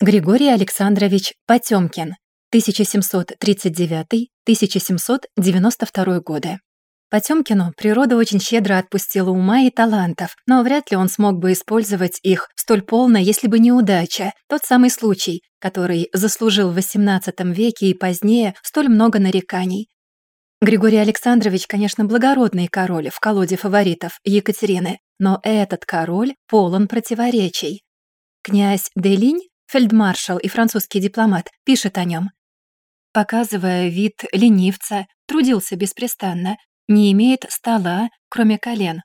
Григорий Александрович Потёмкин, 1739-1792 годы. Потёмкину природа очень щедро отпустила ума и талантов, но вряд ли он смог бы использовать их столь полно, если бы не удача, тот самый случай, который заслужил в XVIII веке и позднее столь много нареканий. Григорий Александрович, конечно, благородный король в колоде фаворитов Екатерины, но этот король полон противоречий. Князь Делинь фельдмаршал и французский дипломат, пишет о нем. Показывая вид ленивца, трудился беспрестанно, не имеет стола, кроме колен,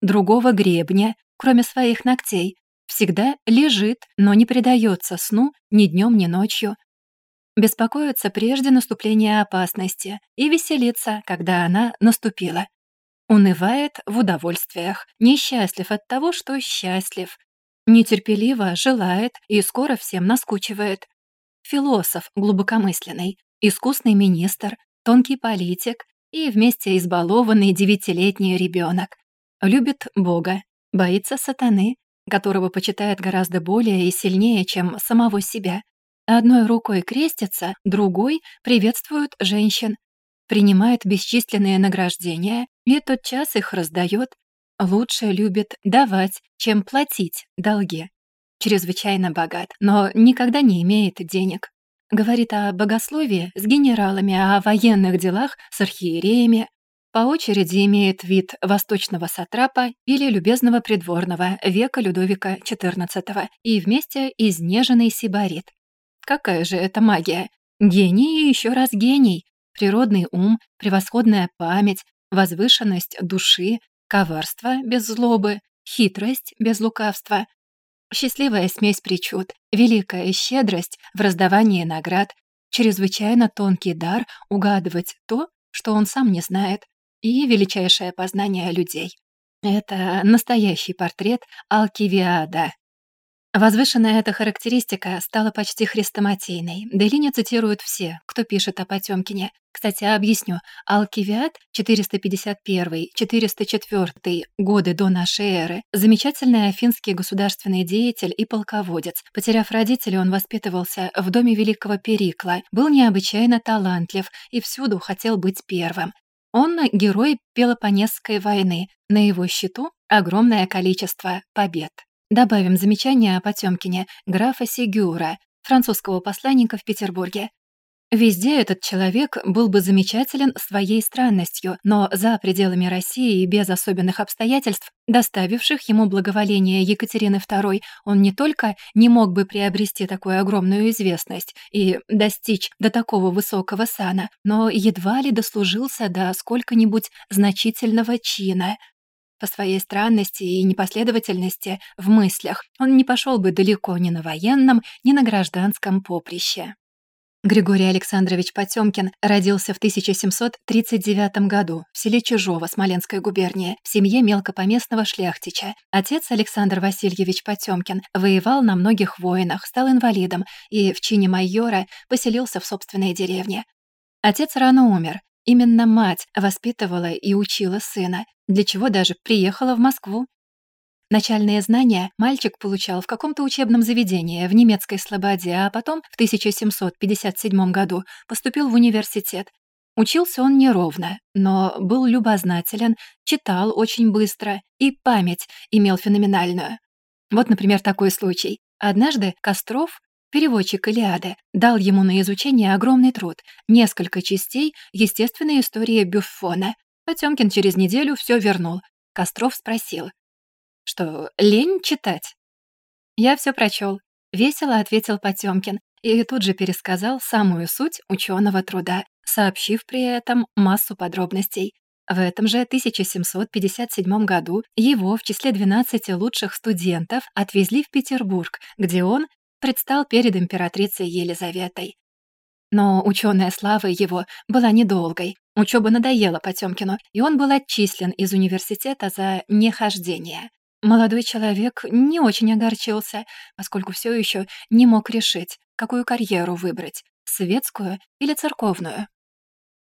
другого гребня, кроме своих ногтей, всегда лежит, но не предается сну ни днем, ни ночью. Беспокоится прежде наступления опасности и веселится, когда она наступила. Унывает в удовольствиях, несчастлив от того, что счастлив, Нетерпеливо желает и скоро всем наскучивает. Философ глубокомысленный, искусный министр, тонкий политик и вместе избалованный девятилетний ребенок. Любит Бога, боится сатаны, которого почитает гораздо более и сильнее, чем самого себя. Одной рукой крестится, другой приветствует женщин, принимает бесчисленные награждения и тотчас их раздает, Лучше любит давать, чем платить долги. Чрезвычайно богат, но никогда не имеет денег. Говорит о богословии с генералами, о военных делах с архиереями. По очереди имеет вид восточного сатрапа или любезного придворного века Людовика XIV и вместе изнеженный сибарит. Какая же это магия? Гений и еще раз гений. Природный ум, превосходная память, возвышенность души, коварство без злобы, хитрость без лукавства, счастливая смесь причуд, великая щедрость в раздавании наград, чрезвычайно тонкий дар угадывать то, что он сам не знает, и величайшее познание людей. Это настоящий портрет Алкивиада, Возвышенная эта характеристика стала почти хрестоматийной. Делине цитируют все, кто пишет о Потёмкине. Кстати, объясню. Алкивиад 451-404 годы до нашей эры замечательный афинский государственный деятель и полководец. Потеряв родителей, он воспитывался в доме великого Перикла, был необычайно талантлив и всюду хотел быть первым. Он герой Пелопонесской войны. На его счету огромное количество побед. Добавим замечание о Потёмкине, графа Сигюра, французского посланника в Петербурге. Везде этот человек был бы замечателен своей странностью, но за пределами России и без особенных обстоятельств, доставивших ему благоволение Екатерины II, он не только не мог бы приобрести такую огромную известность и достичь до такого высокого сана, но едва ли дослужился до сколько-нибудь значительного чина, по своей странности и непоследовательности в мыслях он не пошел бы далеко ни на военном, ни на гражданском поприще. Григорий Александрович Потёмкин родился в 1739 году в селе Чижово Смоленской губернии в семье мелкопоместного шляхтича. Отец Александр Васильевич Потёмкин воевал на многих войнах, стал инвалидом и в чине майора поселился в собственной деревне. Отец рано умер, Именно мать воспитывала и учила сына, для чего даже приехала в Москву. Начальные знания мальчик получал в каком-то учебном заведении в немецкой Слободе, а потом в 1757 году поступил в университет. Учился он неровно, но был любознателен, читал очень быстро и память имел феноменальную. Вот, например, такой случай. Однажды Костров Переводчик Илиады дал ему на изучение огромный труд, несколько частей естественной истории Бюффона. Потёмкин через неделю все вернул. Костров спросил, что лень читать? Я все прочел. Весело ответил Потёмкин и тут же пересказал самую суть ученого труда, сообщив при этом массу подробностей. В этом же 1757 году его в числе 12 лучших студентов отвезли в Петербург, где он предстал перед императрицей Елизаветой. Но ученая слава его была недолгой. Учеба надоела Потемкину, и он был отчислен из университета за нехождение. Молодой человек не очень огорчился, поскольку все еще не мог решить, какую карьеру выбрать — светскую или церковную.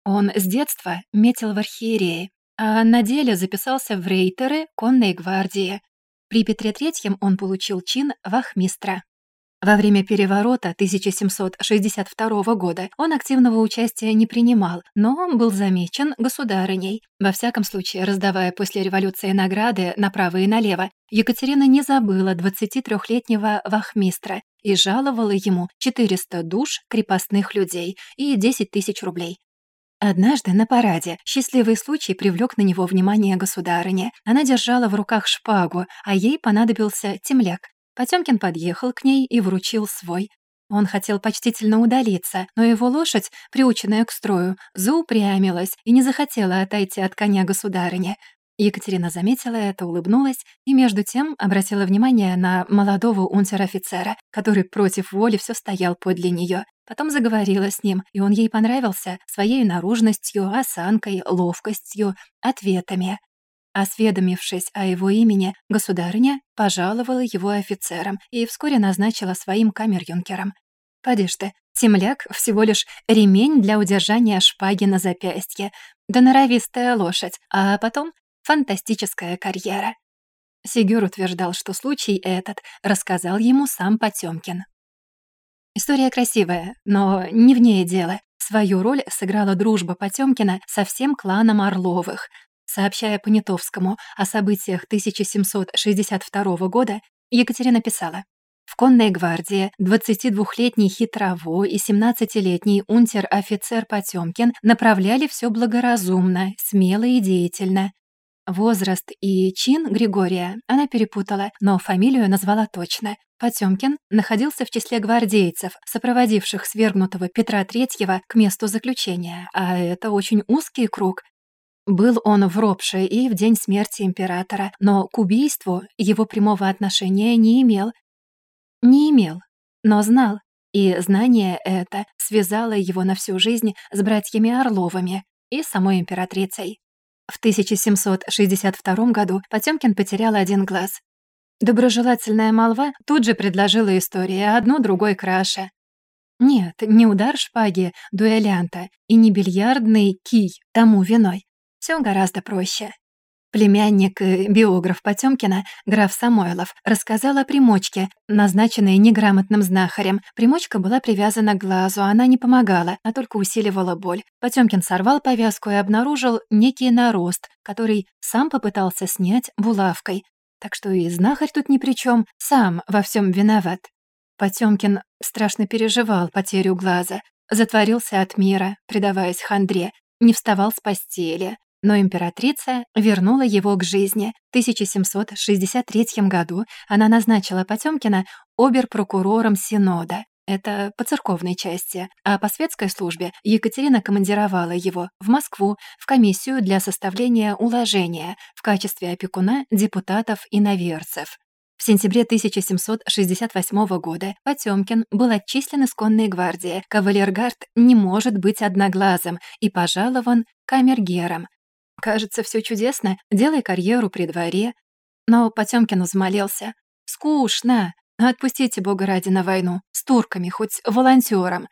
Он с детства метил в архиереи, а на деле записался в рейтеры конной гвардии. При Петре Третьем он получил чин вахмистра. Во время переворота 1762 года он активного участия не принимал, но был замечен государыней. Во всяком случае, раздавая после революции награды направо и налево, Екатерина не забыла 23-летнего вахмистра и жаловала ему 400 душ крепостных людей и 10 тысяч рублей. Однажды на параде счастливый случай привлек на него внимание государыни. Она держала в руках шпагу, а ей понадобился темляк. Потёмкин подъехал к ней и вручил свой. Он хотел почтительно удалиться, но его лошадь, приученная к строю, заупрямилась и не захотела отойти от коня государыни. Екатерина заметила это, улыбнулась и между тем обратила внимание на молодого унтер-офицера, который против воли все стоял подле нее. Потом заговорила с ним, и он ей понравился своей наружностью, осанкой, ловкостью, ответами. Осведомившись о его имени, государыня пожаловала его офицерам и вскоре назначила своим камер-юнкером. «Поди ты, темляк — всего лишь ремень для удержания шпаги на запястье, да норовистая лошадь, а потом фантастическая карьера». Сигюр утверждал, что случай этот рассказал ему сам Потёмкин. История красивая, но не в ней дело. Свою роль сыграла дружба Потёмкина со всем кланом Орловых — Сообщая Понятовскому о событиях 1762 года, Екатерина писала в конной гвардии 22-летний хитрово и 17-летний унтер-офицер Потёмкин направляли все благоразумно, смело и деятельно. Возраст и чин Григория она перепутала, но фамилию назвала точно. Потёмкин находился в числе гвардейцев, сопроводивших свергнутого Петра III к месту заключения, а это очень узкий круг, был он в Ропше и в день смерти императора, но к убийству его прямого отношения не имел. Не имел, но знал, и знание это связало его на всю жизнь с братьями Орловыми и самой императрицей. В 1762 году Потёмкин потерял один глаз. Доброжелательная молва тут же предложила истории, одну другой краше. Нет, не удар шпаги дуэлянта и не бильярдный кий тому виной. Все гораздо проще. Племянник и биограф Потёмкина, граф Самойлов, рассказал о примочке, назначенной неграмотным знахарем. Примочка была привязана к глазу, она не помогала, а только усиливала боль. Потёмкин сорвал повязку и обнаружил некий нарост, который сам попытался снять булавкой. Так что и знахарь тут ни при чем, сам во всем виноват. Потёмкин страшно переживал потерю глаза, затворился от мира, предаваясь хандре, не вставал с постели, но императрица вернула его к жизни. В 1763 году она назначила Потёмкина обер-прокурором Синода. Это по церковной части, а по светской службе Екатерина командировала его в Москву в комиссию для составления уложения в качестве опекуна депутатов и наверцев. В сентябре 1768 года Потёмкин был отчислен из конной гвардии. Кавалергард не может быть одноглазым и пожалован камергером, Кажется, все чудесно, делай карьеру при дворе. Но Потёмкин взмолился. Скучно. Отпустите Бога ради на войну. С турками, хоть волонтером.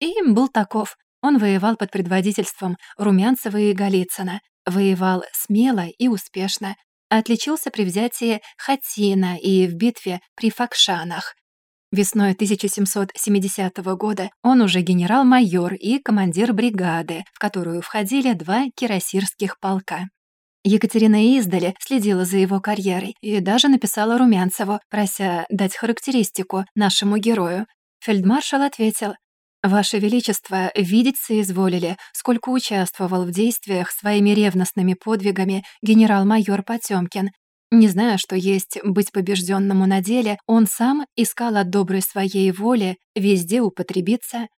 И был таков. Он воевал под предводительством Румянцева и Голицына. Воевал смело и успешно. Отличился при взятии Хатина и в битве при Факшанах. Весной 1770 года он уже генерал-майор и командир бригады, в которую входили два кирасирских полка. Екатерина издали следила за его карьерой и даже написала Румянцеву, прося дать характеристику нашему герою. Фельдмаршал ответил, «Ваше Величество, видеть соизволили, сколько участвовал в действиях своими ревностными подвигами генерал-майор Потёмкин, не зная, что есть быть побежденному на деле, он сам искал от доброй своей воли везде употребиться.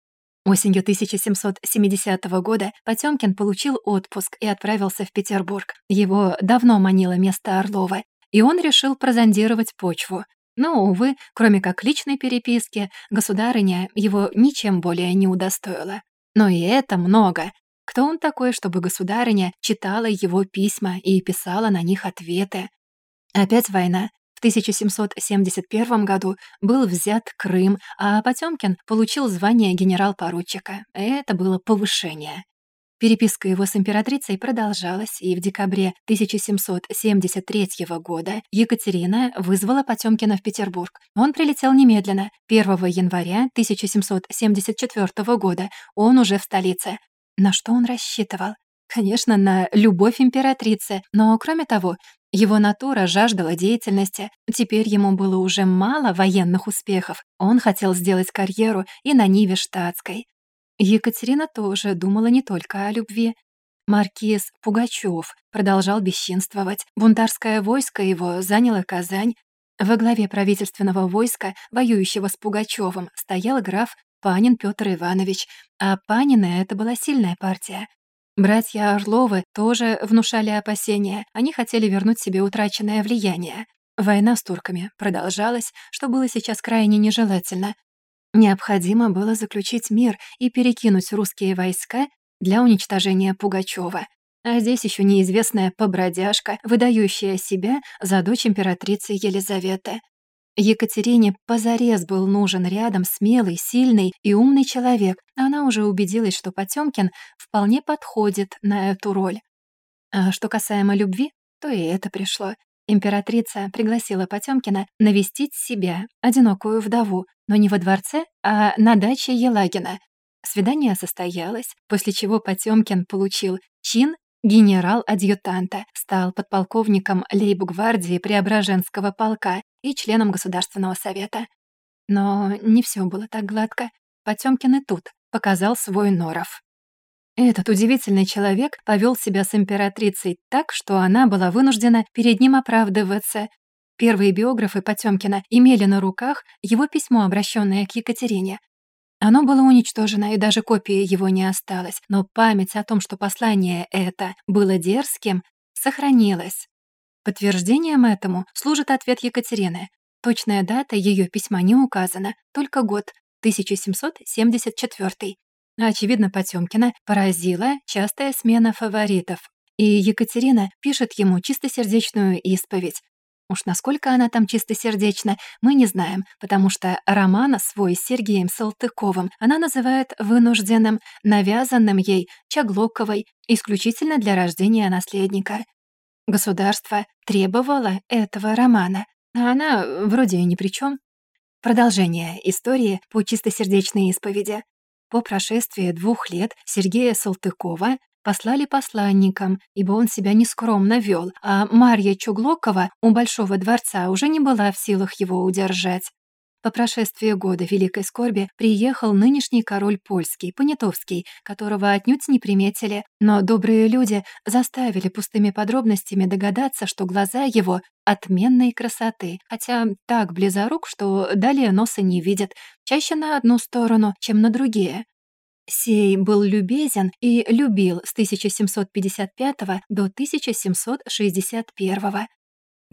Осенью 1770 года Потёмкин получил отпуск и отправился в Петербург. Его давно манило место Орлова, и он решил прозондировать почву. Но, увы, кроме как личной переписки, государыня его ничем более не удостоила. Но и это много. Кто он такой, чтобы государыня читала его письма и писала на них ответы? Опять война. В 1771 году был взят Крым, а Потёмкин получил звание генерал-поручика. Это было повышение. Переписка его с императрицей продолжалась, и в декабре 1773 года Екатерина вызвала Потёмкина в Петербург. Он прилетел немедленно. 1 января 1774 года он уже в столице. На что он рассчитывал? Конечно, на любовь императрицы, но, кроме того, его натура жаждала деятельности. Теперь ему было уже мало военных успехов. Он хотел сделать карьеру и на Ниве штатской. Екатерина тоже думала не только о любви. Маркиз Пугачев продолжал бесчинствовать. Бунтарское войско его заняло Казань. Во главе правительственного войска, воюющего с Пугачевым, стоял граф Панин Петр Иванович, а Панина это была сильная партия. Братья Орловы тоже внушали опасения. Они хотели вернуть себе утраченное влияние. Война с турками продолжалась, что было сейчас крайне нежелательно. Необходимо было заключить мир и перекинуть русские войска для уничтожения Пугачева. А здесь еще неизвестная побродяжка, выдающая себя за дочь императрицы Елизаветы. Екатерине позарез был нужен рядом смелый, сильный и умный человек. Она уже убедилась, что Потёмкин вполне подходит на эту роль. А что касаемо любви, то и это пришло. Императрица пригласила Потёмкина навестить себя, одинокую вдову, но не во дворце, а на даче Елагина. Свидание состоялось, после чего Потёмкин получил чин генерал-адъютанта, стал подполковником лейб-гвардии Преображенского полка и членом Государственного совета. Но не всё было так гладко. Потёмкин и тут показал свой норов. Этот удивительный человек повел себя с императрицей так, что она была вынуждена перед ним оправдываться. Первые биографы Потёмкина имели на руках его письмо, обращенное к Екатерине. Оно было уничтожено, и даже копии его не осталось, но память о том, что послание это было дерзким, сохранилась. Подтверждением этому служит ответ Екатерины. Точная дата ее письма не указана, только год 1774. Очевидно, Потёмкина поразила частая смена фаворитов, и Екатерина пишет ему чистосердечную исповедь. Уж насколько она там чистосердечна, мы не знаем, потому что романа свой с Сергеем Салтыковым она называет вынужденным, навязанным ей Чаглоковой, исключительно для рождения наследника. Государство требовало этого романа, а она вроде ни при чем. Продолжение истории по чистосердечной исповеди. По прошествии двух лет Сергея Салтыкова послали посланникам, ибо он себя нескромно вел, а Марья Чуглокова у Большого дворца уже не была в силах его удержать. По прошествии года Великой Скорби приехал нынешний король польский, Понятовский, которого отнюдь не приметили, но добрые люди заставили пустыми подробностями догадаться, что глаза его отменной красоты, хотя так близорук, что далее носа не видят, чаще на одну сторону, чем на другие. Сей был любезен и любил с 1755 до 1761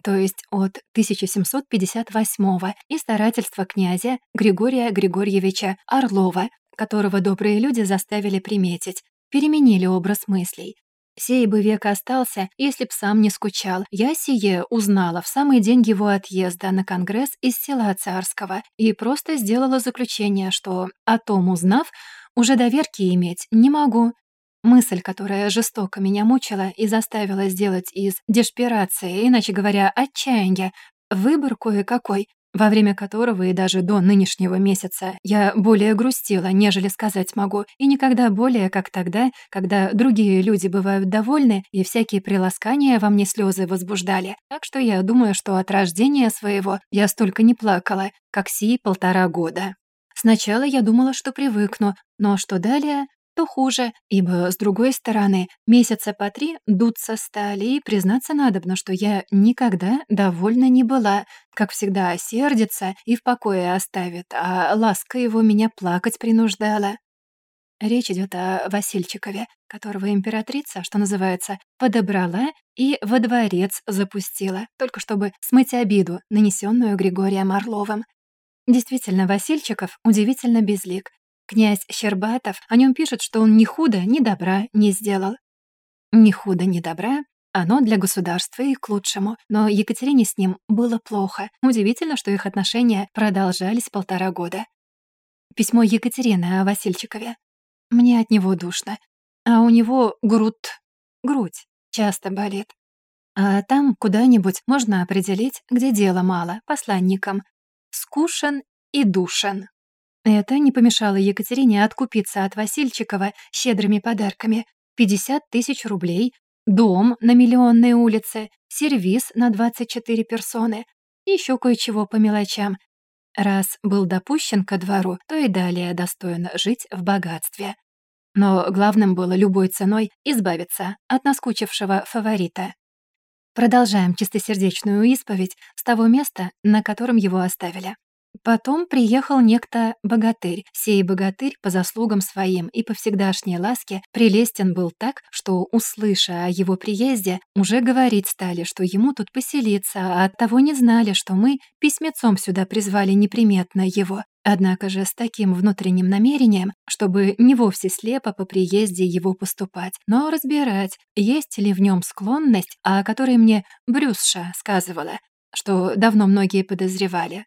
то есть от 1758 и старательства князя Григория Григорьевича Орлова, которого добрые люди заставили приметить, переменили образ мыслей. Сей бы век остался, если б сам не скучал. Я сие узнала в самый день его отъезда на конгресс из села Царского и просто сделала заключение, что, о том узнав, уже доверки иметь не могу. Мысль, которая жестоко меня мучила и заставила сделать из деспирации, иначе говоря, отчаяния, выбор кое-какой, во время которого и даже до нынешнего месяца я более грустила, нежели сказать могу, и никогда более, как тогда, когда другие люди бывают довольны, и всякие приласкания во мне слезы возбуждали. Так что я думаю, что от рождения своего я столько не плакала, как сии полтора года. Сначала я думала, что привыкну, но что далее, то хуже, ибо, с другой стороны, месяца по три дуться стали, и признаться надобно, что я никогда довольна не была, как всегда сердится и в покое оставит, а ласка его меня плакать принуждала. Речь идет о Васильчикове, которого императрица, что называется, подобрала и во дворец запустила, только чтобы смыть обиду, нанесенную Григорием Орловым. Действительно, Васильчиков удивительно безлик. Князь Щербатов о нем пишет, что он ни худа, ни добра не сделал. Ни худа, ни добра оно для государства и к лучшему, но Екатерине с ним было плохо. Удивительно, что их отношения продолжались полтора года. Письмо Екатерины о Васильчикове. Мне от него душно. а у него грудь, грудь часто болит. А там куда-нибудь можно определить, где дела мало, посланникам. Скушен и душен. Это не помешало Екатерине откупиться от Васильчикова щедрыми подарками. 50 тысяч рублей, дом на Миллионной улице, сервис на 24 персоны, еще кое-чего по мелочам. Раз был допущен ко двору, то и далее достоин жить в богатстве. Но главным было любой ценой избавиться от наскучившего фаворита. Продолжаем чистосердечную исповедь с того места, на котором его оставили. Потом приехал некто богатырь. Сей богатырь по заслугам своим и по всегдашней ласке прелестен был так, что, услыша о его приезде, уже говорить стали, что ему тут поселиться, а оттого не знали, что мы письмецом сюда призвали неприметно его. Однако же с таким внутренним намерением, чтобы не вовсе слепо по приезде его поступать, но разбирать, есть ли в нем склонность, о которой мне Брюсша сказывала, что давно многие подозревали,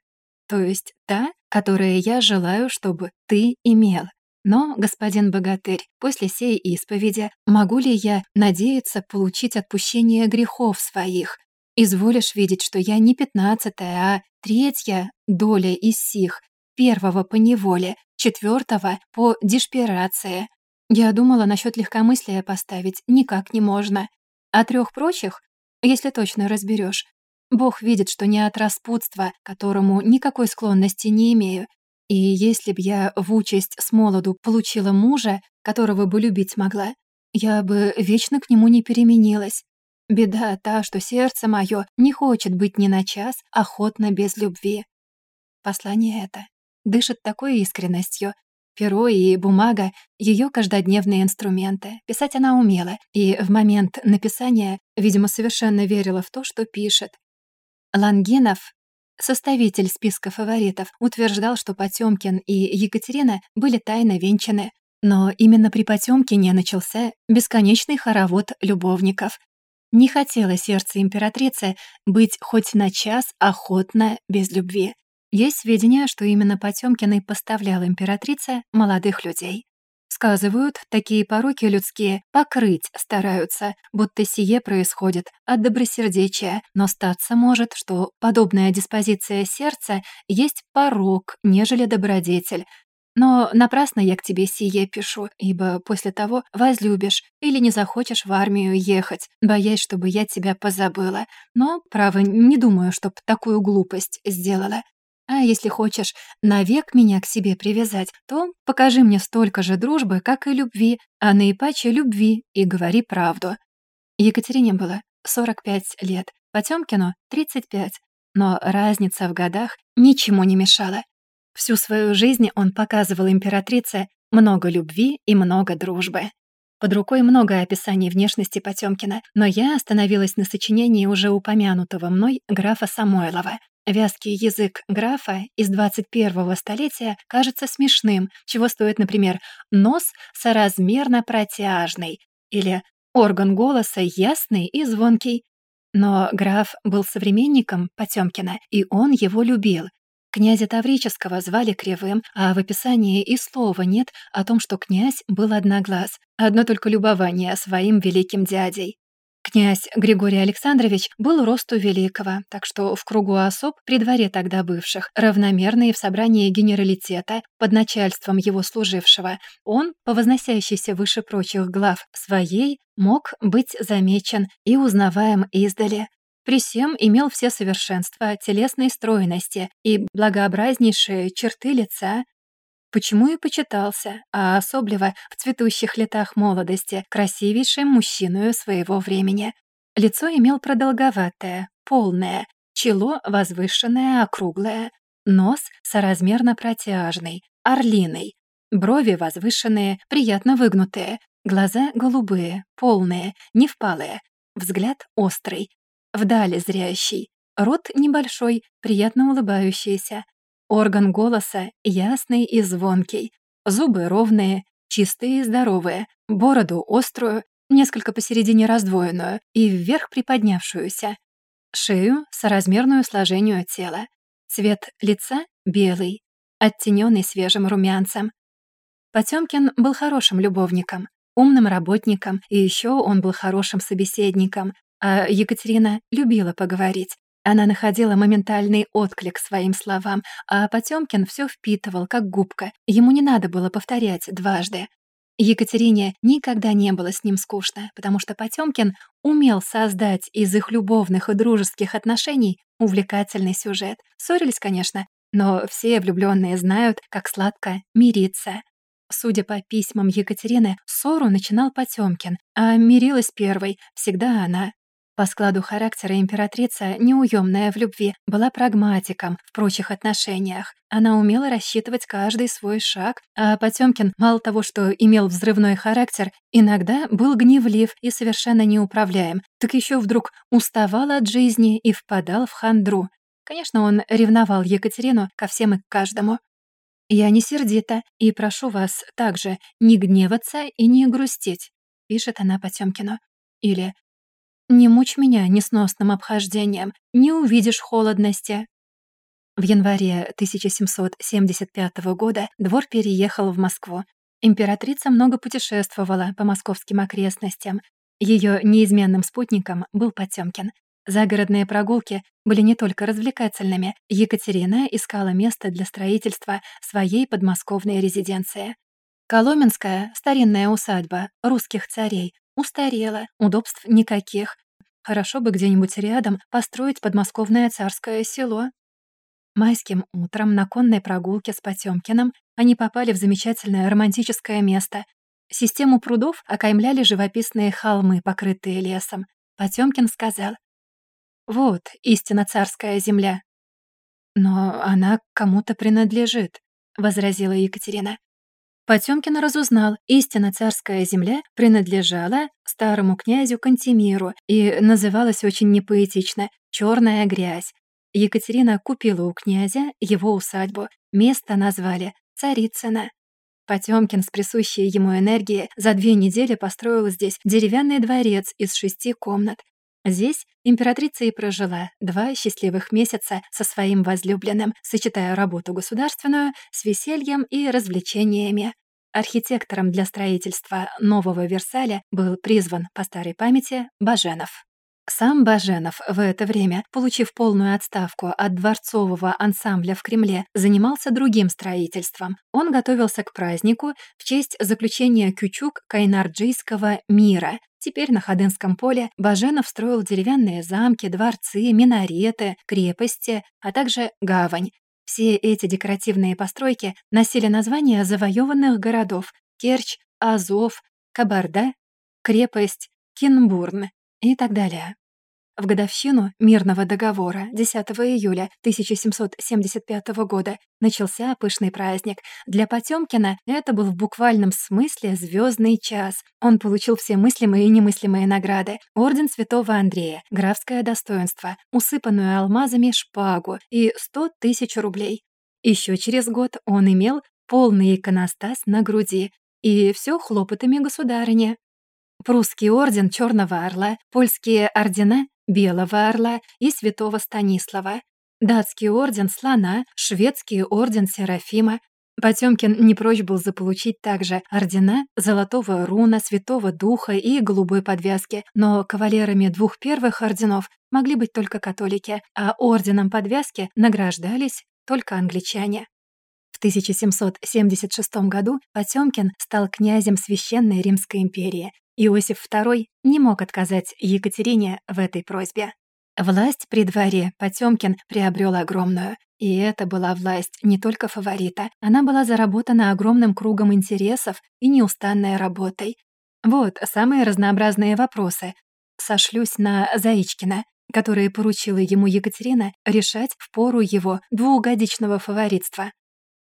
то есть та, которую я желаю, чтобы ты имел. Но, господин богатырь, после сей исповеди могу ли я надеяться получить отпущение грехов своих? Изволишь видеть, что я не пятнадцатая, а третья доля из сих, первого по неволе, четвертого по диспирации. Я думала насчет легкомыслия поставить никак не можно. А трех прочих, если точно разберешь, Бог видит, что не от распутства, которому никакой склонности не имею. И если б я в участь с молоду получила мужа, которого бы любить могла, я бы вечно к нему не переменилась. Беда та, что сердце мое не хочет быть ни на час охотно без любви. Послание это дышит такой искренностью. Перо и бумага — ее каждодневные инструменты. Писать она умела, и в момент написания, видимо, совершенно верила в то, что пишет, Лангинов, составитель списка фаворитов, утверждал, что Потёмкин и Екатерина были тайно венчаны, но именно при Потёмкине начался бесконечный хоровод любовников. Не хотело сердце императрицы быть хоть на час охотно без любви. Есть сведения, что именно Потёмкин и поставлял императрице молодых людей. Сказывают, такие пороки людские покрыть стараются, будто сие происходит от добросердечия, но статься может, что подобная диспозиция сердца есть порок, нежели добродетель. Но напрасно я к тебе сие пишу, ибо после того возлюбишь или не захочешь в армию ехать, боясь, чтобы я тебя позабыла. Но, право, не думаю, чтоб такую глупость сделала. А если хочешь навек меня к себе привязать, то покажи мне столько же дружбы, как и любви, а наипаче любви, и говори правду». Екатерине было 45 лет, Потёмкину — 35, но разница в годах ничему не мешала. Всю свою жизнь он показывал императрице много любви и много дружбы. Под рукой много описаний внешности Потёмкина, но я остановилась на сочинении уже упомянутого мной графа Самойлова, Вязкий язык графа из 21-го столетия кажется смешным, чего стоит, например, нос соразмерно протяжный или орган голоса ясный и звонкий. Но граф был современником Потёмкина, и он его любил. Князя Таврического звали Кривым, а в описании и слова нет о том, что князь был одноглаз. Одно только любование своим великим дядей. Князь Григорий Александрович был росту великого, так что в кругу особ при дворе тогда бывших, равномерно и в собрании генералитета под начальством его служившего, он, по возносящейся выше прочих глав своей, мог быть замечен и узнаваем издали. При всем имел все совершенства телесной стройности и благообразнейшие черты лица, почему и почитался, а особливо в цветущих летах молодости, красивейшим мужчиною своего времени. Лицо имел продолговатое, полное, чело возвышенное, округлое, нос соразмерно протяжный, орлиный, брови возвышенные, приятно выгнутые, глаза голубые, полные, не впалые, взгляд острый, вдали зрящий, рот небольшой, приятно улыбающийся, Орган голоса ясный и звонкий, зубы ровные, чистые и здоровые, бороду острую, несколько посередине раздвоенную и вверх приподнявшуюся, шею соразмерную сложению тела, цвет лица белый, оттененный свежим румянцем. Потёмкин был хорошим любовником. умным работником, и еще он был хорошим собеседником. А Екатерина любила поговорить. Она находила моментальный отклик своим словам, а Потёмкин всё впитывал, как губка. Ему не надо было повторять дважды. Екатерине никогда не было с ним скучно, потому что Потёмкин умел создать из их любовных и дружеских отношений увлекательный сюжет. Ссорились, конечно, но все влюблённые знают, как сладко мириться. Судя по письмам Екатерины, ссору начинал Потёмкин, а мирилась первой всегда она. По складу характера императрица, неуемная в любви, была прагматиком в прочих отношениях. Она умела рассчитывать каждый свой шаг, а Потёмкин, мало того, что имел взрывной характер, иногда был гневлив и совершенно неуправляем, так еще вдруг уставал от жизни и впадал в хандру. Конечно, он ревновал Екатерину ко всем и к каждому. «Я не сердита и прошу вас также не гневаться и не грустить», пишет она Потёмкину. Или не мучь меня несносным обхождением, не увидишь холодности». В январе 1775 года двор переехал в Москву. Императрица много путешествовала по московским окрестностям. Ее неизменным спутником был Потёмкин. Загородные прогулки были не только развлекательными. Екатерина искала место для строительства своей подмосковной резиденции. Коломенская, старинная усадьба русских царей, Устарела, удобств никаких. Хорошо бы где-нибудь рядом построить подмосковное царское село. Майским утром на конной прогулке с Потёмкиным они попали в замечательное романтическое место. Систему прудов окаймляли живописные холмы, покрытые лесом. Потёмкин сказал, «Вот истинно царская земля». «Но она кому-то принадлежит», — возразила Екатерина. Потёмкин разузнал, истинно царская земля принадлежала старому князю Кантемиру и называлась очень непоэтично «Чёрная грязь». Екатерина купила у князя его усадьбу, место назвали Царицына. Потёмкин с присущей ему энергией за две недели построил здесь деревянный дворец из шести комнат. Здесь императрица и прожила два счастливых месяца со своим возлюбленным, сочетая работу государственную с весельем и развлечениями. Архитектором для строительства нового Версаля был призван по старой памяти Баженов. Сам Баженов в это время, получив полную отставку от дворцового ансамбля в Кремле, занимался другим строительством. Он готовился к празднику в честь заключения Кючук-Кайнарджийского мира. Теперь на Ходынском поле Баженов строил деревянные замки, дворцы, минареты, крепости, а также гавань. Все эти декоративные постройки носили названия завоеванных городов Керчь, Азов, Кабарда, крепость Кинбурн и так далее. В годовщину мирного договора 10 июля 1775 года начался пышный праздник. Для Потёмкина это был в буквальном смысле звездный час. Он получил все мыслимые и немыслимые награды. Орден Святого Андрея, графское достоинство, усыпанную алмазами шпагу и 100 тысяч рублей. Еще через год он имел полный иконостас на груди, и все хлопотами государыни. Прусский орден Черного Орла, польские ордена Белого Орла и Святого Станислава, датский орден Слона, шведский орден Серафима. Потёмкин не прочь был заполучить также ордена Золотого Руна, Святого Духа и Голубой Подвязки, но кавалерами двух первых орденов могли быть только католики, а орденом Подвязки награждались только англичане. В 1776 году Потёмкин стал князем Священной Римской империи, Иосиф II не мог отказать Екатерине в этой просьбе. Власть при дворе Потёмкин приобрел огромную. И это была власть не только фаворита, она была заработана огромным кругом интересов и неустанной работой. Вот самые разнообразные вопросы. Сошлюсь на Заичкина, которые поручила ему Екатерина решать в пору его двухгодичного фаворитства.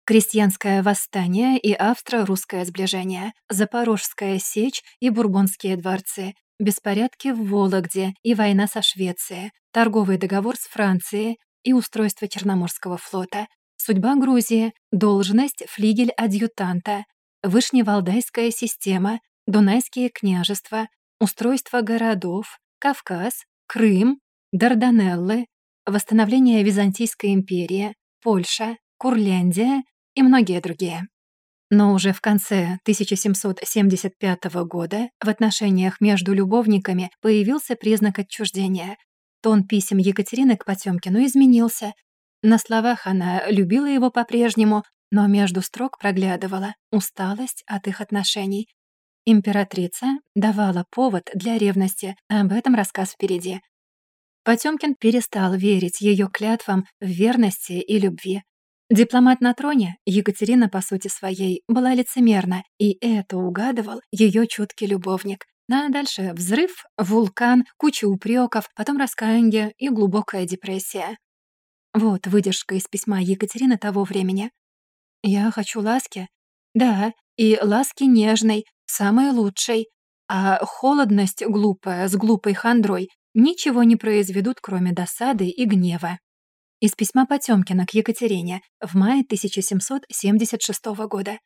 Крестьянское восстание и австро-русское сближение, Запорожская сечь и Бурбонские дворцы, беспорядки в Вологде и война со Швецией, торговый договор с Францией и устройство Черноморского флота, судьба Грузии, должность флигель-адъютанта, Вышневалдайская система, Дунайские княжества, устройство городов, Кавказ, Крым, Дарданеллы, восстановление Византийской империи, Польша, Курляндия и многие другие. Но уже в конце 1775 года в отношениях между любовниками появился признак отчуждения. Тон писем Екатерины к Потёмкину изменился. На словах она любила его по-прежнему, но между строк проглядывала усталость от их отношений. Императрица давала повод для ревности, об этом рассказ впереди. Потёмкин перестал верить ее клятвам в верности и любви. Дипломат на троне, Екатерина, по сути своей, была лицемерна, и это угадывал ее чуткий любовник. А дальше взрыв, вулкан, куча упреков, потом раскаяние и глубокая депрессия. Вот выдержка из письма Екатерины того времени. «Я хочу ласки. Да, и ласки нежной, самой лучшей. А холодность глупая, с глупой хандрой, ничего не произведут, кроме досады и гнева». Из письма Потёмкина к Екатерине в мае 1776 года.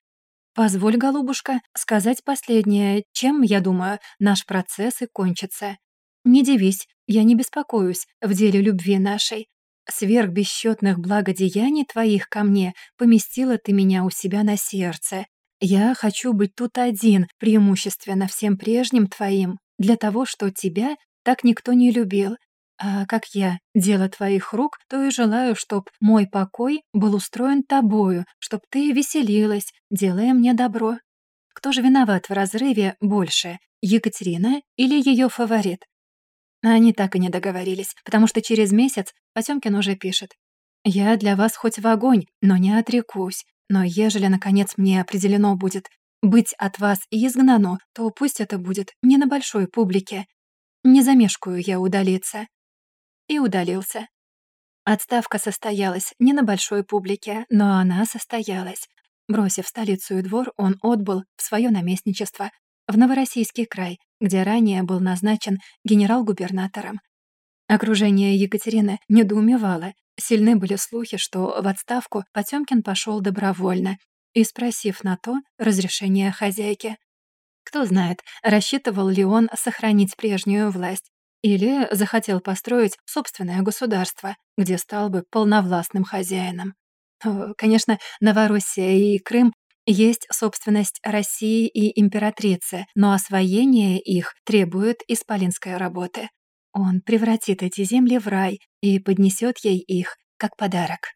«Позволь, голубушка, сказать последнее, чем, я думаю, наш процесс и кончится. Не дивись, я не беспокоюсь в деле любви нашей. Сверх бесчетных благодеяний твоих ко мне поместила ты меня у себя на сердце. Я хочу быть тут один, преимущественно всем прежним твоим, для того, что тебя так никто не любил, а как я, дело твоих рук, то и желаю, чтоб мой покой был устроен тобою, чтоб ты веселилась, делая мне добро. Кто же виноват в разрыве больше, Екатерина или ее фаворит? Они так и не договорились, потому что через месяц Потёмкин уже пишет. «Я для вас хоть в огонь, но не отрекусь. Но ежели, наконец, мне определено будет быть от вас изгнано, то пусть это будет не на большой публике. Не замешкаю я удалиться и удалился. Отставка состоялась не на большой публике, но она состоялась. Бросив столицу и двор, он отбыл в свое наместничество, в Новороссийский край, где ранее был назначен генерал-губернатором. Окружение Екатерины недоумевало. Сильны были слухи, что в отставку Потёмкин пошел добровольно, и спросив на то разрешение хозяйки. Кто знает, рассчитывал ли он сохранить прежнюю власть, или захотел построить собственное государство, где стал бы полновластным хозяином. Конечно, Новороссия и Крым есть собственность России и императрицы, но освоение их требует исполинской работы. Он превратит эти земли в рай и поднесет ей их как подарок.